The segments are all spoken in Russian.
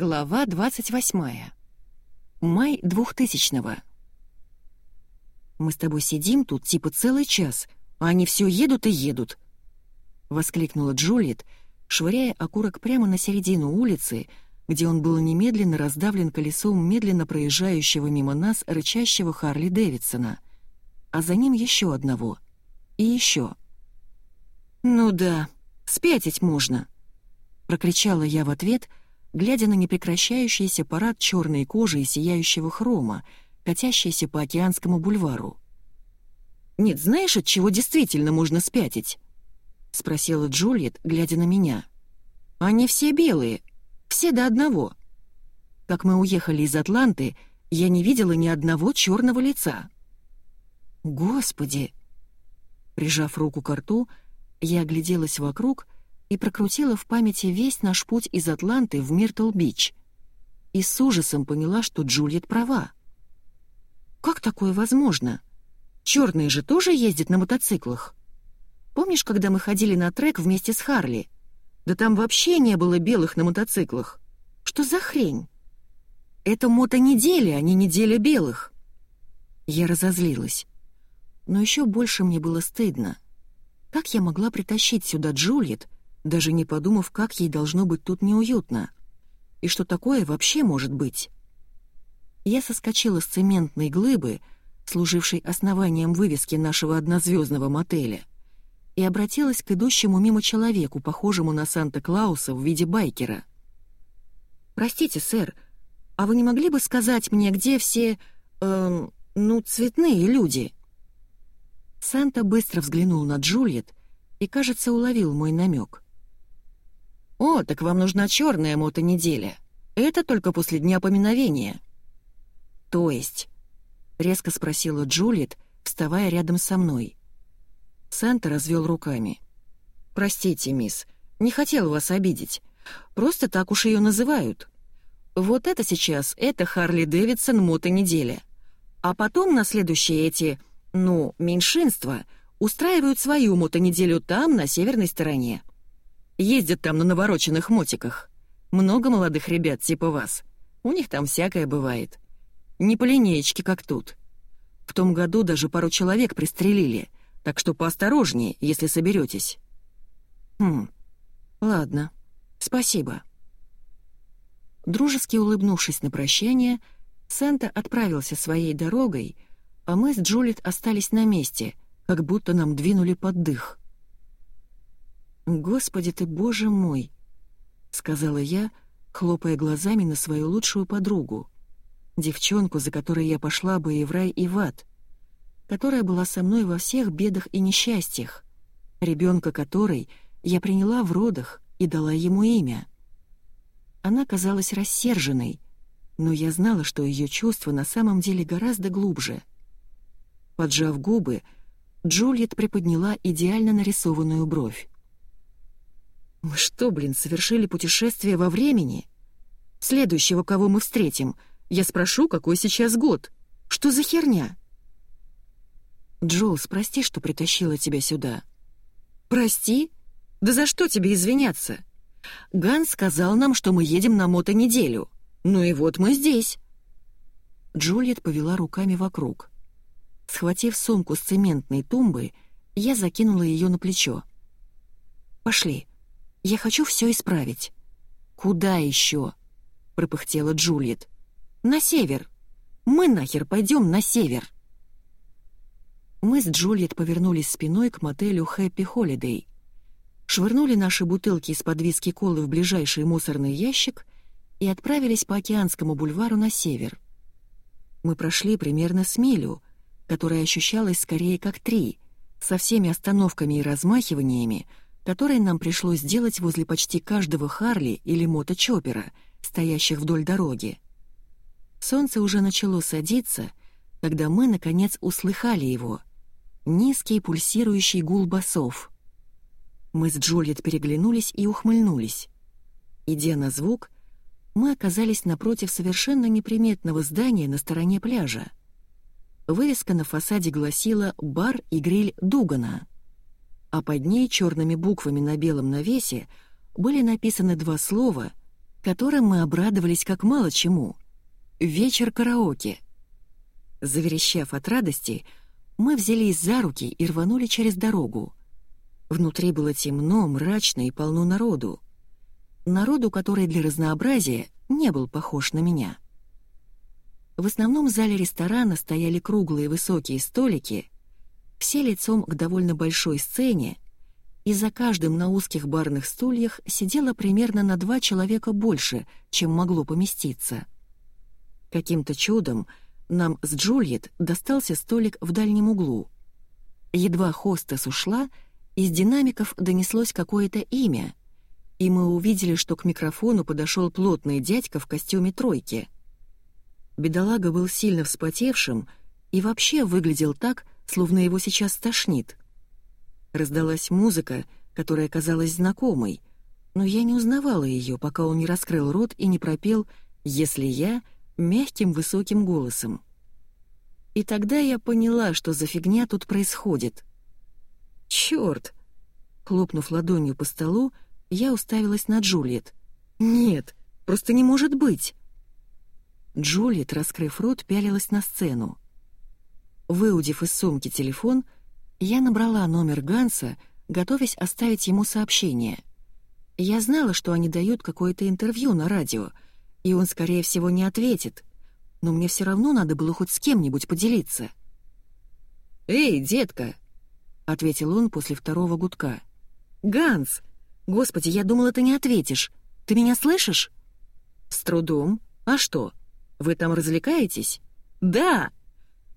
Глава 28. Май 2000-го. «Мы с тобой сидим тут типа целый час, а они все едут и едут», — воскликнула Джульет, швыряя окурок прямо на середину улицы, где он был немедленно раздавлен колесом медленно проезжающего мимо нас рычащего Харли Дэвидсона, а за ним еще одного. И еще. «Ну да, спятить можно», — прокричала я в ответ, глядя на непрекращающийся парад черной кожи и сияющего хрома, катящийся по океанскому бульвару. «Нет, знаешь, от чего действительно можно спятить?» — спросила Джульет, глядя на меня. «Они все белые, все до одного. Как мы уехали из Атланты, я не видела ни одного черного лица». «Господи!» Прижав руку к рту, я огляделась вокруг и прокрутила в памяти весь наш путь из Атланты в Миртл-Бич. И с ужасом поняла, что Джульет права. «Как такое возможно? Черные же тоже ездят на мотоциклах. Помнишь, когда мы ходили на трек вместе с Харли? Да там вообще не было белых на мотоциклах. Что за хрень? Это мотонеделя, а не неделя белых». Я разозлилась. Но еще больше мне было стыдно. Как я могла притащить сюда Джульет, даже не подумав, как ей должно быть тут неуютно? И что такое вообще может быть? Я соскочила с цементной глыбы, служившей основанием вывески нашего однозвездного мотеля, и обратилась к идущему мимо человеку, похожему на Санта-Клауса в виде байкера. «Простите, сэр, а вы не могли бы сказать мне, где все, эм, ну, цветные люди?» Санта быстро взглянул на Джульет и, кажется, уловил мой намек. «О, так вам нужна черная мотонеделя. Это только после дня поминовения». «То есть?» — резко спросила Джульет, вставая рядом со мной. Санта развел руками. «Простите, мисс, не хотел вас обидеть. Просто так уж ее называют. Вот это сейчас, это Харли Дэвидсон мотонеделя. А потом на следующие эти ну, меньшинство устраивают свою мотонеделю там, на северной стороне. Ездят там на навороченных мотиках. Много молодых ребят типа вас. У них там всякое бывает. Не по линеечке, как тут. В том году даже пару человек пристрелили, так что поосторожнее, если соберетесь. Хм, ладно, спасибо. Дружески улыбнувшись на прощание, Санта отправился своей дорогой — а мы с Джулит остались на месте, как будто нам двинули под дых. «Господи ты, боже мой!» — сказала я, хлопая глазами на свою лучшую подругу, девчонку, за которой я пошла бы и в рай, и в ад, которая была со мной во всех бедах и несчастьях, ребенка которой я приняла в родах и дала ему имя. Она казалась рассерженной, но я знала, что ее чувства на самом деле гораздо глубже — Поджав губы, Джульет приподняла идеально нарисованную бровь. «Мы что, блин, совершили путешествие во времени? Следующего, кого мы встретим, я спрошу, какой сейчас год. Что за херня?» «Джулс, прости, что притащила тебя сюда». «Прости? Да за что тебе извиняться? Ганс сказал нам, что мы едем на мотонеделю. Ну и вот мы здесь». Джульет повела руками вокруг. Схватив сумку с цементной тумбы, я закинула ее на плечо. «Пошли. Я хочу все исправить». «Куда еще?» — пропыхтела Джульет. «На север. Мы нахер пойдем на север». Мы с Джульет повернулись спиной к мотелю «Хэппи Холидей». Швырнули наши бутылки из-под виски колы в ближайший мусорный ящик и отправились по Океанскому бульвару на север. Мы прошли примерно с милю — которая ощущалась скорее как три, со всеми остановками и размахиваниями, которые нам пришлось сделать возле почти каждого Харли или моточопера, стоящих вдоль дороги. Солнце уже начало садиться, когда мы, наконец, услыхали его. Низкий пульсирующий гул басов. Мы с Джульет переглянулись и ухмыльнулись. Идя на звук, мы оказались напротив совершенно неприметного здания на стороне пляжа. Вывеска на фасаде гласила «Бар и гриль Дугана», а под ней черными буквами на белом навесе были написаны два слова которым мы обрадовались как мало чему. Вечер караоке. Заверещав от радости, мы взялись за руки и рванули через дорогу. Внутри было темно, мрачно и полно народу. Народу, который для разнообразия не был похож на меня. В основном зале ресторана стояли круглые высокие столики, все лицом к довольно большой сцене, и за каждым на узких барных стульях сидело примерно на два человека больше, чем могло поместиться. Каким-то чудом нам с Джульет достался столик в дальнем углу. Едва хостес ушла, из динамиков донеслось какое-то имя, и мы увидели, что к микрофону подошел плотный дядька в костюме тройки. Бедолага был сильно вспотевшим и вообще выглядел так, словно его сейчас стошнит. Раздалась музыка, которая казалась знакомой, но я не узнавала ее, пока он не раскрыл рот и не пропел «Если я...» мягким высоким голосом. И тогда я поняла, что за фигня тут происходит. «Чёрт!» Хлопнув ладонью по столу, я уставилась на Джульет. «Нет, просто не может быть!» Джульет, раскрыв рот, пялилась на сцену. Выудив из сумки телефон, я набрала номер Ганса, готовясь оставить ему сообщение. Я знала, что они дают какое-то интервью на радио, и он, скорее всего, не ответит, но мне все равно надо было хоть с кем-нибудь поделиться. «Эй, детка!» — ответил он после второго гудка. «Ганс! Господи, я думала, ты не ответишь. Ты меня слышишь?» «С трудом. А что? Вы там развлекаетесь?» «Да!»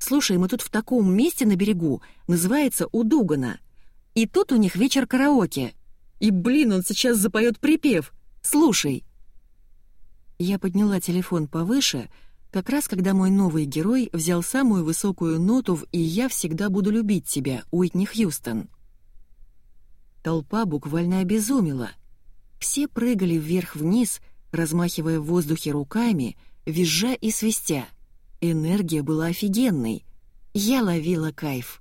«Слушай, мы тут в таком месте на берегу, называется у Дугана. И тут у них вечер караоке. И, блин, он сейчас запоет припев. Слушай!» Я подняла телефон повыше, как раз когда мой новый герой взял самую высокую ноту в «И я всегда буду любить тебя» Уитни Хьюстон. Толпа буквально обезумела. Все прыгали вверх-вниз, размахивая в воздухе руками, визжа и свистя. Энергия была офигенной. Я ловила кайф.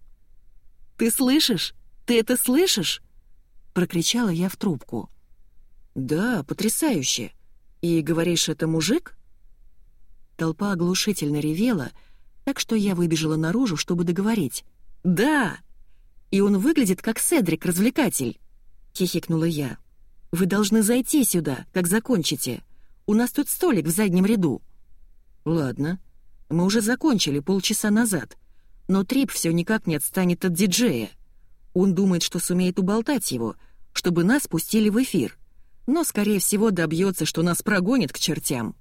«Ты слышишь? Ты это слышишь?» — прокричала я в трубку. «Да, потрясающе. И говоришь, это мужик?» Толпа оглушительно ревела, так что я выбежала наружу, чтобы договорить. «Да! И он выглядит как Седрик-развлекатель!» — хихикнула я. «Вы должны зайти сюда, как закончите. У нас тут столик в заднем ряду». «Ладно», мы уже закончили полчаса назад, но Трип все никак не отстанет от диджея. Он думает, что сумеет уболтать его, чтобы нас пустили в эфир, но, скорее всего, добьется, что нас прогонит к чертям.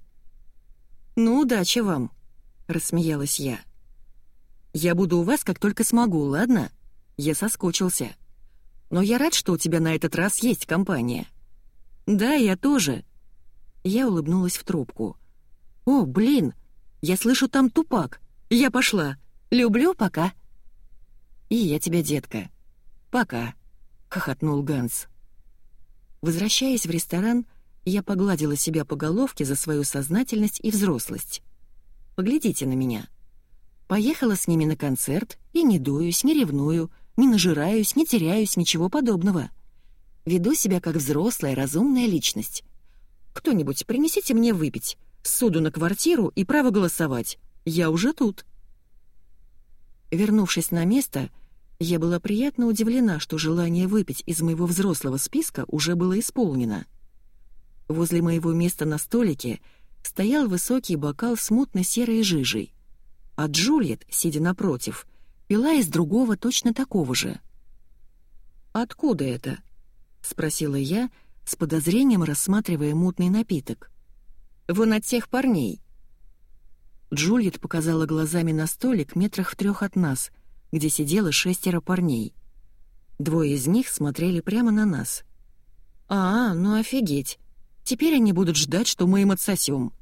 «Ну, удачи вам», — рассмеялась я. «Я буду у вас, как только смогу, ладно?» Я соскучился. «Но я рад, что у тебя на этот раз есть компания». «Да, я тоже». Я улыбнулась в трубку. «О, блин, я слышу там тупак. Я пошла. Люблю, пока». «И я тебя, детка. Пока», — хохотнул Ганс. Возвращаясь в ресторан, я погладила себя по головке за свою сознательность и взрослость. «Поглядите на меня. Поехала с ними на концерт и не дуюсь, не ревную, не нажираюсь, не теряюсь, ничего подобного. Веду себя как взрослая, разумная личность. Кто-нибудь принесите мне выпить, суду на квартиру и право голосовать. Я уже тут». Вернувшись на место, я была приятно удивлена, что желание выпить из моего взрослого списка уже было исполнено. Возле моего места на столике стоял высокий бокал с мутно-серой жижей, а Джульет, сидя напротив, пила из другого точно такого же. «Откуда это?» — спросила я, с подозрением рассматривая мутный напиток. Вон от тех парней». Джульет показала глазами на столик метрах в трех от нас, где сидело шестеро парней. Двое из них смотрели прямо на нас. «А, ну офигеть. Теперь они будут ждать, что мы им отсосем.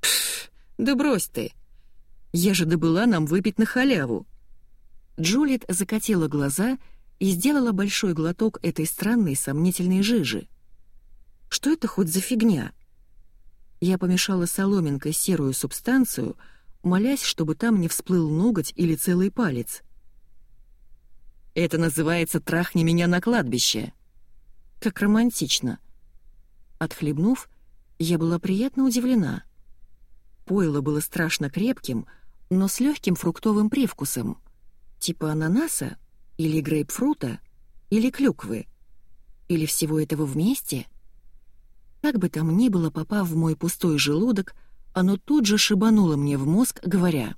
Пф, да брось ты. Я же добыла нам выпить на халяву». Джульет закатила глаза и сделала большой глоток этой странной сомнительной жижи. «Что это хоть за фигня?» Я помешала соломинкой серую субстанцию, молясь, чтобы там не всплыл ноготь или целый палец. «Это называется «трахни меня на кладбище». Как романтично. Отхлебнув, Я была приятно удивлена. Пойло было страшно крепким, но с легким фруктовым привкусом, типа ананаса или грейпфрута или клюквы, или всего этого вместе. Как бы там ни было, попав в мой пустой желудок, оно тут же шибануло мне в мозг, говоря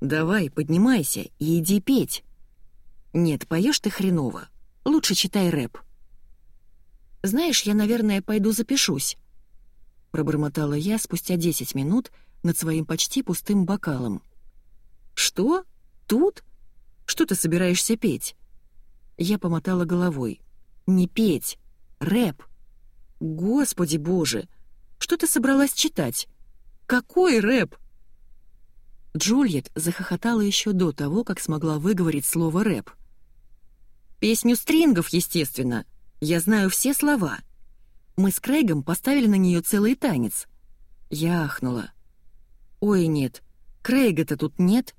«Давай, поднимайся и иди петь». «Нет, поешь ты хреново. Лучше читай рэп». «Знаешь, я, наверное, пойду запишусь», — пробормотала я спустя 10 минут над своим почти пустым бокалом. «Что? Тут? Что ты собираешься петь?» Я помотала головой. «Не петь. Рэп. Господи боже, что ты собралась читать? Какой рэп?» Джульет захохотала еще до того, как смогла выговорить слово «рэп». Песню стрингов, естественно. Я знаю все слова. Мы с Крейгом поставили на нее целый танец. Я ахнула. «Ой, нет, Крейга-то тут нет.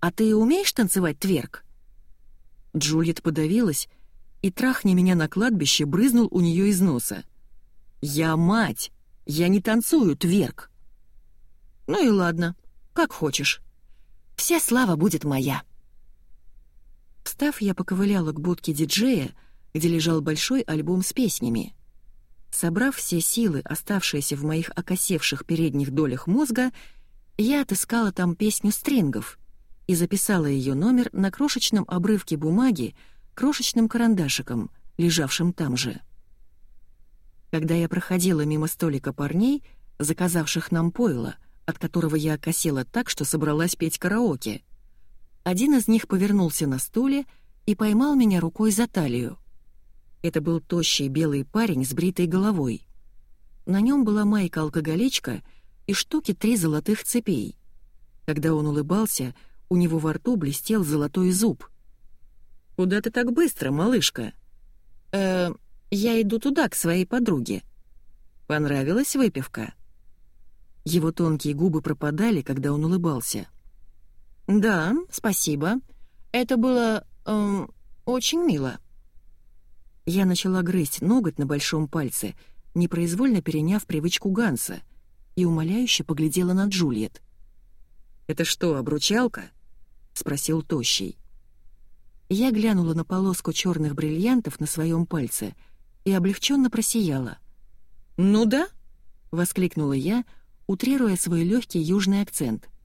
А ты умеешь танцевать тверк?» Джульет подавилась, и трахни меня на кладбище брызнул у нее из носа. «Я мать! Я не танцую тверк!» «Ну и ладно, как хочешь. Вся слава будет моя!» Встав, я поковыляла к будке диджея, где лежал большой альбом с песнями. Собрав все силы, оставшиеся в моих окосевших передних долях мозга, я отыскала там песню стрингов и записала ее номер на крошечном обрывке бумаги крошечным карандашиком, лежавшим там же. Когда я проходила мимо столика парней, заказавших нам пойло, от которого я окосела так, что собралась петь караоке, один из них повернулся на стуле и поймал меня рукой за талию. Это был тощий белый парень с бритой головой. На нем была майка-алкоголичка и штуки три золотых цепей. Когда он улыбался, у него во рту блестел золотой зуб. «Куда ты так быстро, малышка?» «Э, я иду туда, к своей подруге». «Понравилась выпивка?» Его тонкие губы пропадали, когда он улыбался. «Да, спасибо. Это было... Эм, очень мило». Я начала грызть ноготь на большом пальце, непроизвольно переняв привычку Ганса, и умоляюще поглядела на Джульет. «Это что, обручалка?» — спросил Тощий. Я глянула на полоску черных бриллиантов на своем пальце и облегченно просияла. «Ну да!» — воскликнула я, утрируя свой легкий южный акцент —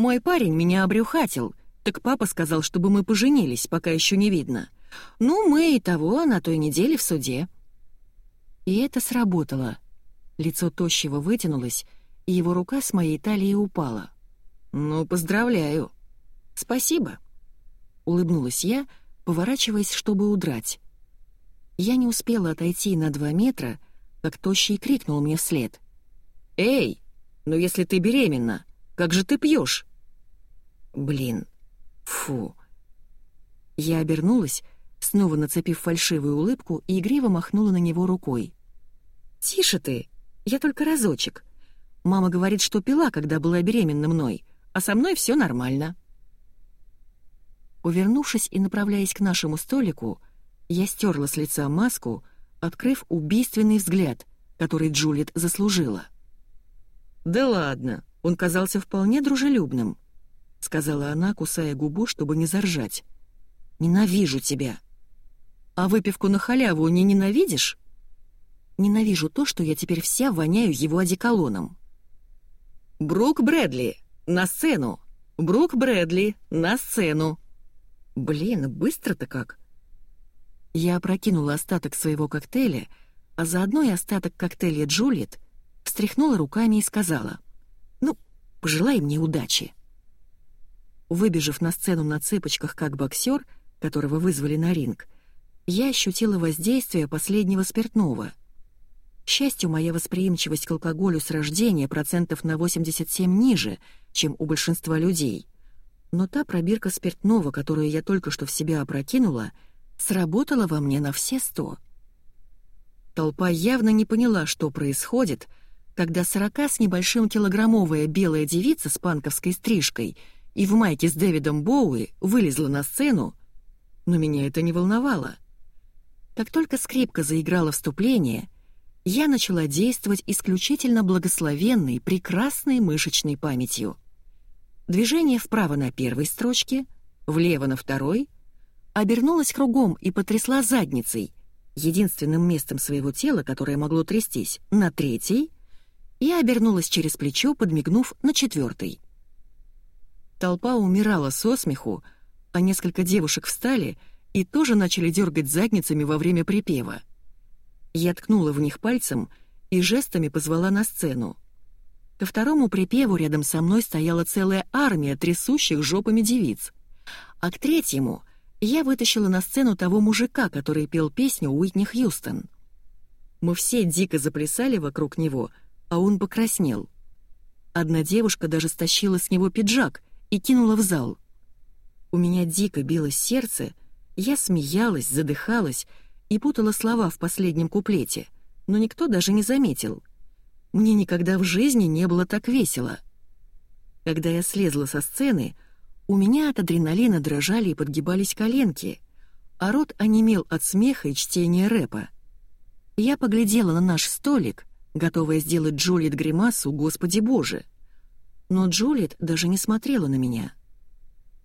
мой парень меня обрюхатил, так папа сказал, чтобы мы поженились, пока еще не видно. Ну, мы и того на той неделе в суде». И это сработало. Лицо тощего вытянулось, и его рука с моей талии упала. «Ну, поздравляю». «Спасибо», — улыбнулась я, поворачиваясь, чтобы удрать. Я не успела отойти на два метра, как тощий крикнул мне вслед. «Эй, ну если ты беременна, как же ты пьешь? Блин. Фу. Я обернулась, снова нацепив фальшивую улыбку и игриво махнула на него рукой. «Тише ты! Я только разочек. Мама говорит, что пила, когда была беременна мной, а со мной все нормально». Увернувшись и направляясь к нашему столику, я стерла с лица маску, открыв убийственный взгляд, который Джулит заслужила. «Да ладно, он казался вполне дружелюбным», — сказала она, кусая губу, чтобы не заржать. «Ненавижу тебя». «А выпивку на халяву не ненавидишь?» «Ненавижу то, что я теперь вся воняю его одеколоном». «Брук Брэдли, на сцену! Брук Брэдли, на сцену!» «Блин, быстро-то как!» Я опрокинула остаток своего коктейля, а заодно и остаток коктейля Джульет, встряхнула руками и сказала, «Ну, пожелай мне удачи». Выбежав на сцену на цыпочках как боксер, которого вызвали на ринг, я ощутила воздействие последнего спиртного. К счастью, моя восприимчивость к алкоголю с рождения процентов на 87 ниже, чем у большинства людей. Но та пробирка спиртного, которую я только что в себя опрокинула, сработала во мне на все сто. Толпа явно не поняла, что происходит, когда сорока с небольшим килограммовая белая девица с панковской стрижкой — и в майке с Дэвидом Боуи вылезла на сцену, но меня это не волновало. Как только скрипка заиграла вступление, я начала действовать исключительно благословенной, прекрасной мышечной памятью. Движение вправо на первой строчке, влево на второй, обернулась кругом и потрясла задницей, единственным местом своего тела, которое могло трястись, на третьей, и обернулась через плечо, подмигнув на четвертой. Толпа умирала со смеху, а несколько девушек встали и тоже начали дергать задницами во время припева. Я ткнула в них пальцем и жестами позвала на сцену. Ко второму припеву рядом со мной стояла целая армия трясущих жопами девиц. А к третьему я вытащила на сцену того мужика, который пел песню Уитни Хьюстон. Мы все дико заплясали вокруг него, а он покраснел. Одна девушка даже стащила с него пиджак и кинула в зал. У меня дико билось сердце, я смеялась, задыхалась и путала слова в последнем куплете, но никто даже не заметил. Мне никогда в жизни не было так весело. Когда я слезла со сцены, у меня от адреналина дрожали и подгибались коленки, а рот онемел от смеха и чтения рэпа. Я поглядела на наш столик, готовая сделать Джулиет гримасу «Господи Боже!». Но Джулиет даже не смотрела на меня.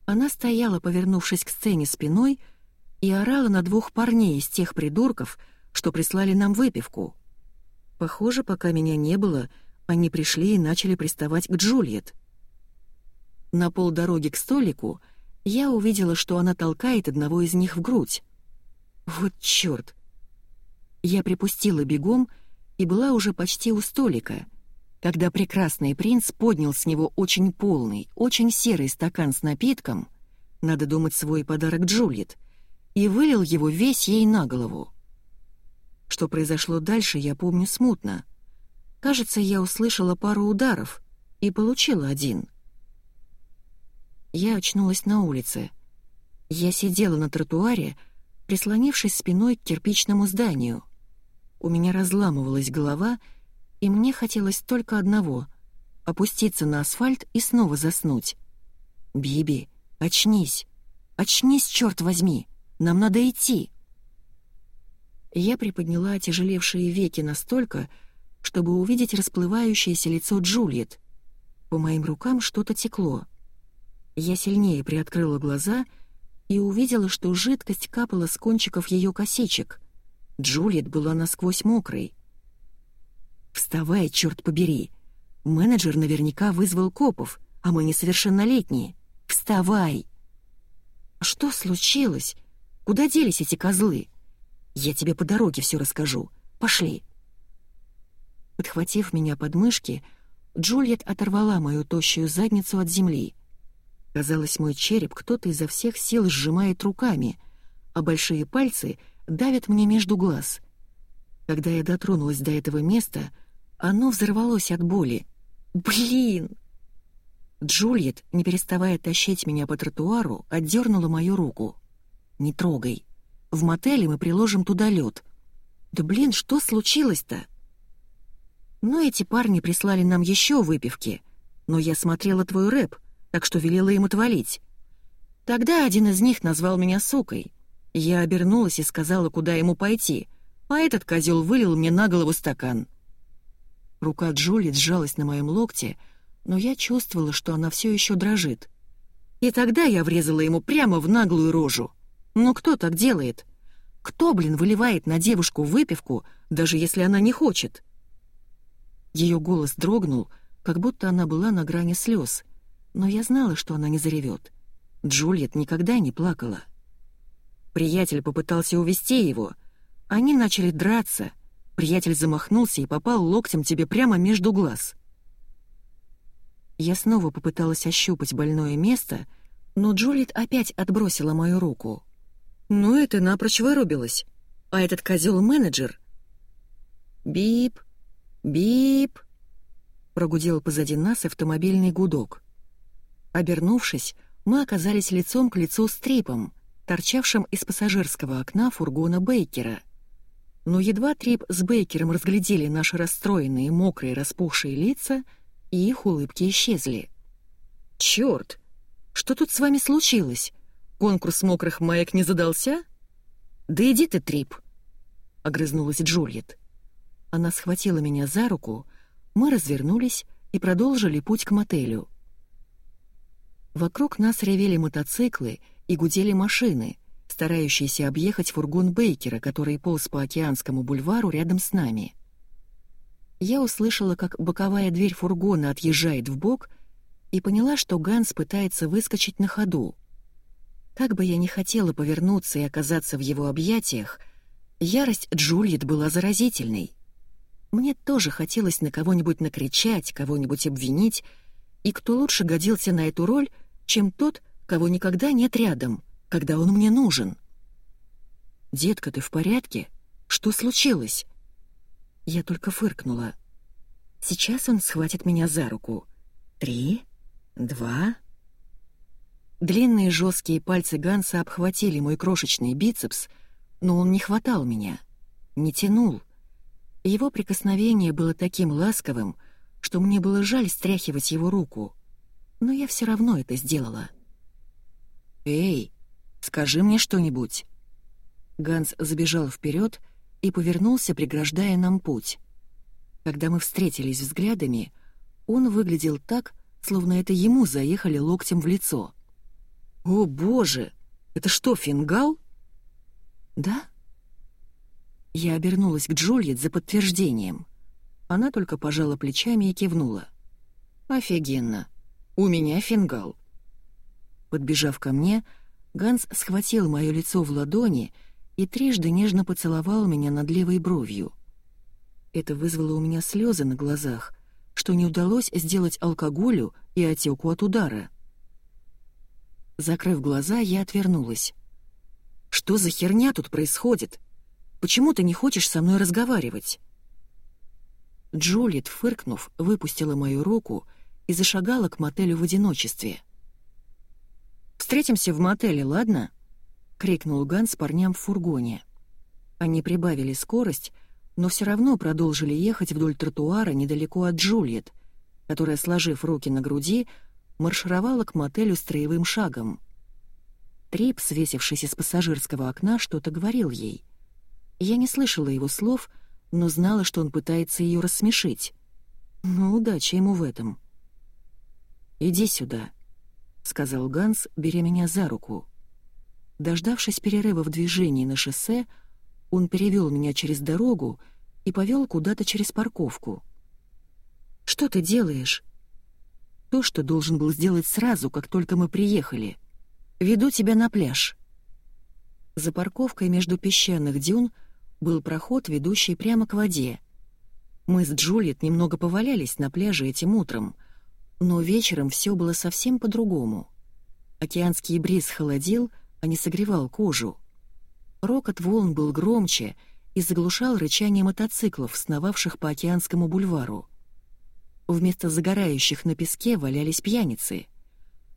Она стояла, повернувшись к сцене спиной, и орала на двух парней из тех придурков, что прислали нам выпивку. Похоже, пока меня не было, они пришли и начали приставать к Джульет. На полдороги к столику я увидела, что она толкает одного из них в грудь. Вот чёрт! Я припустила бегом и была уже почти у столика, когда прекрасный принц поднял с него очень полный, очень серый стакан с напитком, надо думать, свой подарок Джульет, и вылил его весь ей на голову. Что произошло дальше, я помню смутно. Кажется, я услышала пару ударов и получила один — я очнулась на улице. Я сидела на тротуаре, прислонившись спиной к кирпичному зданию. У меня разламывалась голова, и мне хотелось только одного — опуститься на асфальт и снова заснуть. «Биби, очнись! Очнись, черт возьми! Нам надо идти!» Я приподняла отяжелевшие веки настолько, чтобы увидеть расплывающееся лицо Джульет. По моим рукам что-то текло — я сильнее приоткрыла глаза и увидела, что жидкость капала с кончиков ее косичек. Джулиет была насквозь мокрой. «Вставай, черт побери! Менеджер наверняка вызвал копов, а мы несовершеннолетние. Вставай!» «Что случилось? Куда делись эти козлы? Я тебе по дороге все расскажу. Пошли!» Подхватив меня под мышки, Джульет оторвала мою тощую задницу от земли — Казалось, мой череп кто-то изо всех сил сжимает руками, а большие пальцы давят мне между глаз. Когда я дотронулась до этого места, оно взорвалось от боли. «Блин!» Джульет, не переставая тащить меня по тротуару, отдернула мою руку. «Не трогай. В мотеле мы приложим туда лед. Да блин, что случилось-то?» «Ну, эти парни прислали нам еще выпивки, но я смотрела твой рэп, так что велела им отвалить. Тогда один из них назвал меня сукой. Я обернулась и сказала, куда ему пойти, а этот козел вылил мне на голову стакан. Рука Джоли сжалась на моем локте, но я чувствовала, что она все еще дрожит. И тогда я врезала ему прямо в наглую рожу. Ну кто так делает? Кто, блин, выливает на девушку выпивку, даже если она не хочет? Ее голос дрогнул, как будто она была на грани слез — но я знала, что она не заревет. Джульет никогда не плакала. Приятель попытался увести его. Они начали драться. Приятель замахнулся и попал локтем тебе прямо между глаз. Я снова попыталась ощупать больное место, но Джульет опять отбросила мою руку. «Ну ты напрочь вырубилась. А этот козел менеджер «Бип! Бип!» Прогудел позади нас автомобильный гудок. Обернувшись, мы оказались лицом к лицу с Трипом, торчавшим из пассажирского окна фургона Бейкера. Но едва Трип с Бейкером разглядели наши расстроенные, мокрые, распухшие лица, и их улыбки исчезли. «Чёрт! Что тут с вами случилось? Конкурс мокрых маек не задался?» «Да иди ты, Трип!» — огрызнулась Джульет. Она схватила меня за руку, мы развернулись и продолжили путь к мотелю. Вокруг нас ревели мотоциклы и гудели машины, старающиеся объехать фургон Бейкера, который полз по океанскому бульвару рядом с нами. Я услышала, как боковая дверь фургона отъезжает в бок, и поняла, что Ганс пытается выскочить на ходу. Как бы я ни хотела повернуться и оказаться в его объятиях, ярость Джульет была заразительной. Мне тоже хотелось на кого-нибудь накричать, кого-нибудь обвинить, и кто лучше годился на эту роль, чем тот, кого никогда нет рядом, когда он мне нужен. «Детка, ты в порядке? Что случилось?» Я только фыркнула. Сейчас он схватит меня за руку. Три, два... Длинные жесткие пальцы Ганса обхватили мой крошечный бицепс, но он не хватал меня, не тянул. Его прикосновение было таким ласковым, что мне было жаль стряхивать его руку. Но я все равно это сделала. «Эй, скажи мне что-нибудь!» Ганс забежал вперед и повернулся, преграждая нам путь. Когда мы встретились взглядами, он выглядел так, словно это ему заехали локтем в лицо. «О, боже! Это что, фингал?» «Да?» Я обернулась к Джульет за подтверждением. Она только пожала плечами и кивнула. «Офигенно! У меня фингал!» Подбежав ко мне, Ганс схватил мое лицо в ладони и трижды нежно поцеловал меня над левой бровью. Это вызвало у меня слезы на глазах, что не удалось сделать алкоголю и отеку от удара. Закрыв глаза, я отвернулась. «Что за херня тут происходит? Почему ты не хочешь со мной разговаривать?» Джулит, фыркнув, выпустила мою руку и зашагала к мотелю в одиночестве. «Встретимся в мотеле, ладно?» — крикнул Ганс парням в фургоне. Они прибавили скорость, но все равно продолжили ехать вдоль тротуара недалеко от Джульет, которая, сложив руки на груди, маршировала к мотелю строевым шагом. Трип, свесившись из пассажирского окна, что-то говорил ей. Я не слышала его слов, но знала, что он пытается ее рассмешить. Ну, удачи ему в этом. «Иди сюда», — сказал Ганс, беря меня за руку. Дождавшись перерыва в движении на шоссе, он перевел меня через дорогу и повел куда-то через парковку. «Что ты делаешь?» «То, что должен был сделать сразу, как только мы приехали. Веду тебя на пляж». За парковкой между песчаных дюн был проход, ведущий прямо к воде. Мы с Джульет немного повалялись на пляже этим утром, но вечером все было совсем по-другому. Океанский бриз холодил — а не согревал кожу. Рокот волн был громче и заглушал рычание мотоциклов, сновавших по океанскому бульвару. Вместо загорающих на песке валялись пьяницы,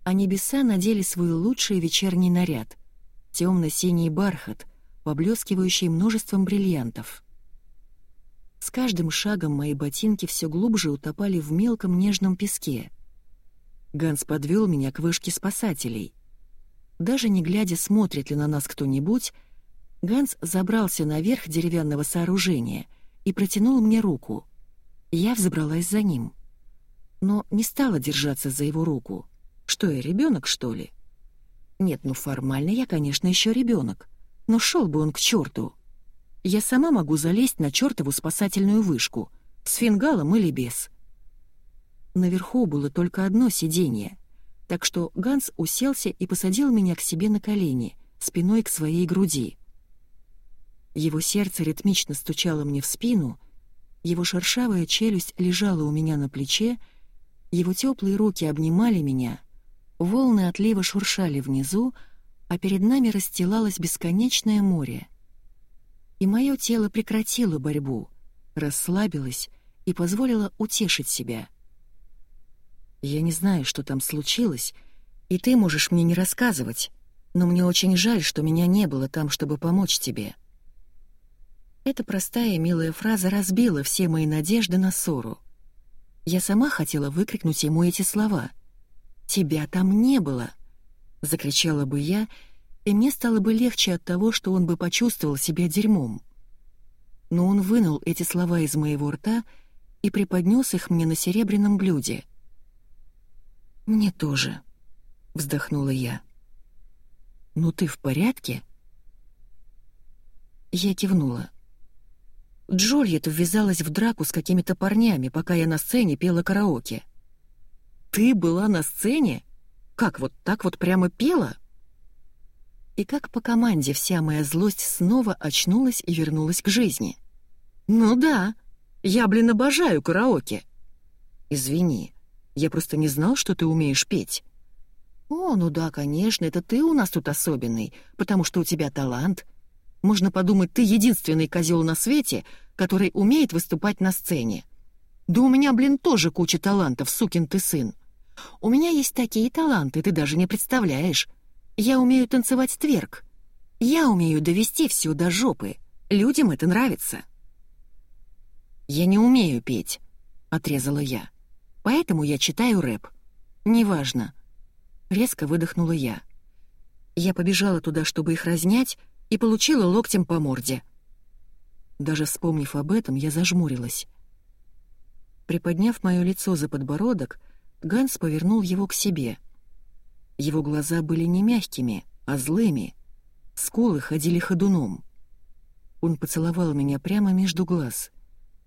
а небеса надели свой лучший вечерний наряд — темно-синий бархат, поблескивающий множеством бриллиантов. С каждым шагом мои ботинки все глубже утопали в мелком нежном песке. Ганс подвел меня к вышке спасателей. Даже не глядя, смотрит ли на нас кто-нибудь, Ганс забрался наверх деревянного сооружения и протянул мне руку. Я взобралась за ним. Но не стала держаться за его руку. Что я, ребенок, что ли? Нет, ну формально я, конечно, еще ребенок. Но шел бы он к черту. Я сама могу залезть на чертову спасательную вышку, с фингалом или без. Наверху было только одно сиденье — так что Ганс уселся и посадил меня к себе на колени, спиной к своей груди. Его сердце ритмично стучало мне в спину, его шершавая челюсть лежала у меня на плече, его теплые руки обнимали меня, волны отлива шуршали внизу, а перед нами расстилалось бесконечное море. И мое тело прекратило борьбу, расслабилось и позволило утешить себя — я не знаю, что там случилось, и ты можешь мне не рассказывать, но мне очень жаль, что меня не было там, чтобы помочь тебе». Эта простая милая фраза разбила все мои надежды на ссору. Я сама хотела выкрикнуть ему эти слова. «Тебя там не было!» — закричала бы я, и мне стало бы легче от того, что он бы почувствовал себя дерьмом. но он вынул эти слова из моего рта и преподнес их мне на серебряном блюде. «Мне тоже», — вздохнула я. «Ну ты в порядке?» Я кивнула. Джульет ввязалась в драку с какими-то парнями, пока я на сцене пела караоке. «Ты была на сцене? Как, вот так вот прямо пела?» И как по команде вся моя злость снова очнулась и вернулась к жизни. «Ну да, я, блин, обожаю караоке». «Извини, я просто не знал, что ты умеешь петь». «О, ну да, конечно, это ты у нас тут особенный, потому что у тебя талант», можно подумать, ты единственный козел на свете, который умеет выступать на сцене. Да у меня, блин, тоже куча талантов, сукин ты сын. У меня есть такие таланты, ты даже не представляешь. Я умею танцевать тверк. Я умею довести все до жопы. Людям это нравится. Я не умею петь, отрезала я. Поэтому я читаю рэп. Неважно. Резко выдохнула я. Я побежала туда, чтобы их разнять, и получила локтем по морде. Даже вспомнив об этом, я зажмурилась. Приподняв мое лицо за подбородок, Ганс повернул его к себе. Его глаза были не мягкими, а злыми. Скулы ходили ходуном. Он поцеловал меня прямо между глаз,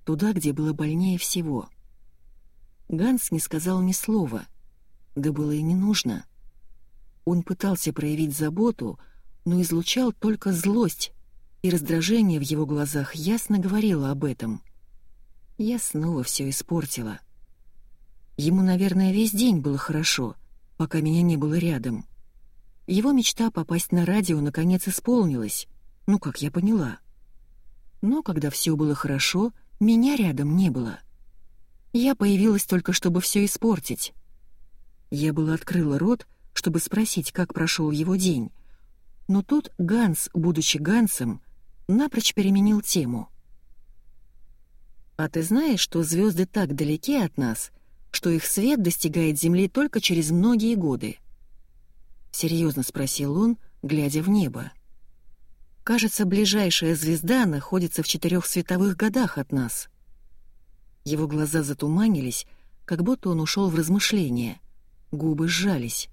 туда, где было больнее всего. Ганс не сказал ни слова, да было и не нужно. Он пытался проявить заботу, но излучал только злость, и раздражение в его глазах ясно говорило об этом. Я снова все испортила. Ему, наверное, весь день было хорошо, пока меня не было рядом. Его мечта попасть на радио наконец исполнилась, ну, как я поняла. Но когда все было хорошо, меня рядом не было. Я появилась только, чтобы все испортить. Я была открыла рот, чтобы спросить, как прошел его день, но тут Ганс, будучи Гансом, напрочь переменил тему. «А ты знаешь, что звезды так далеки от нас, что их свет достигает Земли только через многие годы?» Серьезно спросил он, глядя в небо. «Кажется, ближайшая звезда находится в четырех световых годах от нас». Его глаза затуманились, как будто он ушел в размышления. Губы сжались.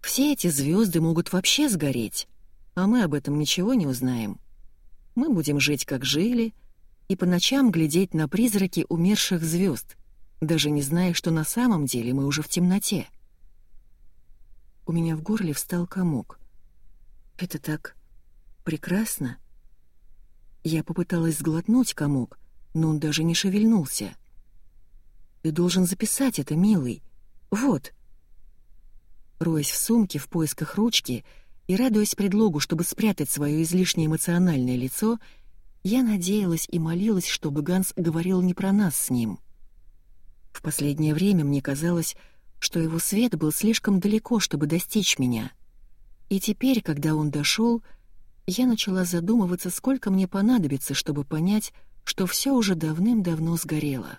Все эти звезды могут вообще сгореть, а мы об этом ничего не узнаем. Мы будем жить, как жили, и по ночам глядеть на призраки умерших звезд, даже не зная, что на самом деле мы уже в темноте. У меня в горле встал комок. Это так прекрасно. Я попыталась сглотнуть комок, но он даже не шевельнулся. Ты должен записать это, милый. Вот, роясь в сумке в поисках ручки и радуясь предлогу, чтобы спрятать свое излишне эмоциональное лицо, я надеялась и молилась, чтобы Ганс говорил не про нас с ним. В последнее время мне казалось, что его свет был слишком далеко, чтобы достичь меня. И теперь, когда он дошел, я начала задумываться, сколько мне понадобится, чтобы понять, что все уже давным-давно сгорело.